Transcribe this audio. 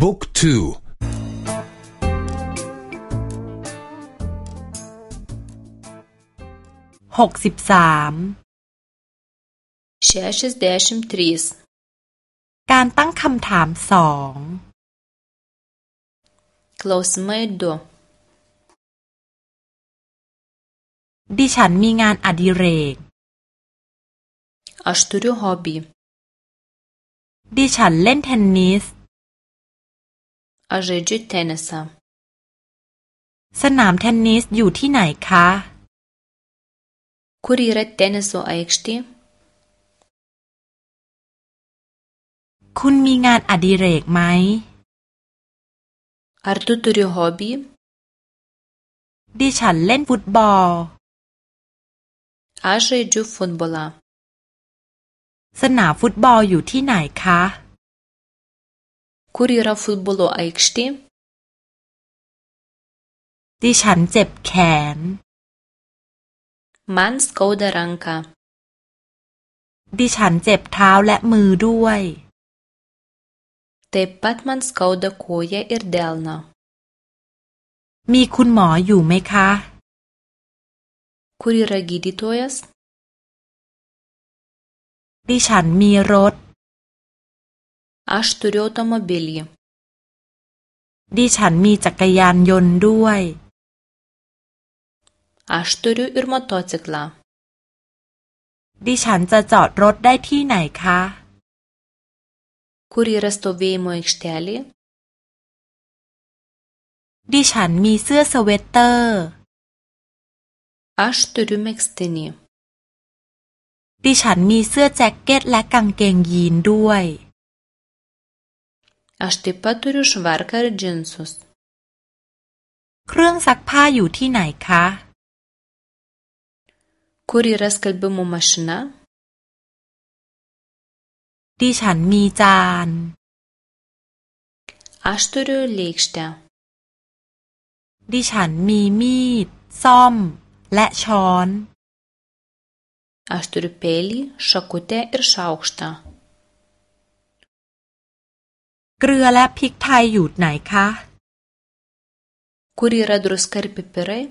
บุ๊กทูหกสิบสามเชชิสเดชิมทรีสการตั้งคำถามสอง Klausimai 2ดิฉันมีงานอดิเรก Aš turiu hobį ดิฉันเล่นเทนนิส Aš žaidžiu tenisą สนามเทนนิสอยู่ที่ไหนคะ Kur yra teniso aikštė คุณมีงานอดิเรกไหม Ar tu turi hobį ดิฉันเล่นฟุตบอล Aš žaidžiu futbolą สนามฟุตบอลอยู่ที่ไหนคะ Kur yra futbolo aikštė ดิฉันเจ็บแขน Man skauda ranką ดิฉันเจ็บเท้าและมือด้วย Taip pat man skauda koją ir delną มีคุณหมออยู่ไหมคะ Kur yra gydytojas ดิฉันมีรถ Aš turiu automobilį ดิฉันมีจักรยานยนต์ด้วย Aš turiu ir motociklą ดิฉันจะจอดรถได้ที่ไหนคะ Kur yra stovėjimo aikštelė ดิฉันมีเสื้อสเวตเตอร์ Aš turiu megztinį ดิฉันมีเสื้อแจ็คเก็ตและกางเกงยีนด้วย Aš taip pat turiu švarką ir džinsus เครื่องซักผ้าอยู่ที่ไหนคะ Kur yra skalbimo mašina ดิฉันมีจาน Aš turiu lėkštę ดิฉันมีมีด ซ่อม และช้อน Aš turiu peilį, šakutę ir šaukštą เกลือและพริกไทยอยู่ไหนคะ Kur yra druska ir pipirai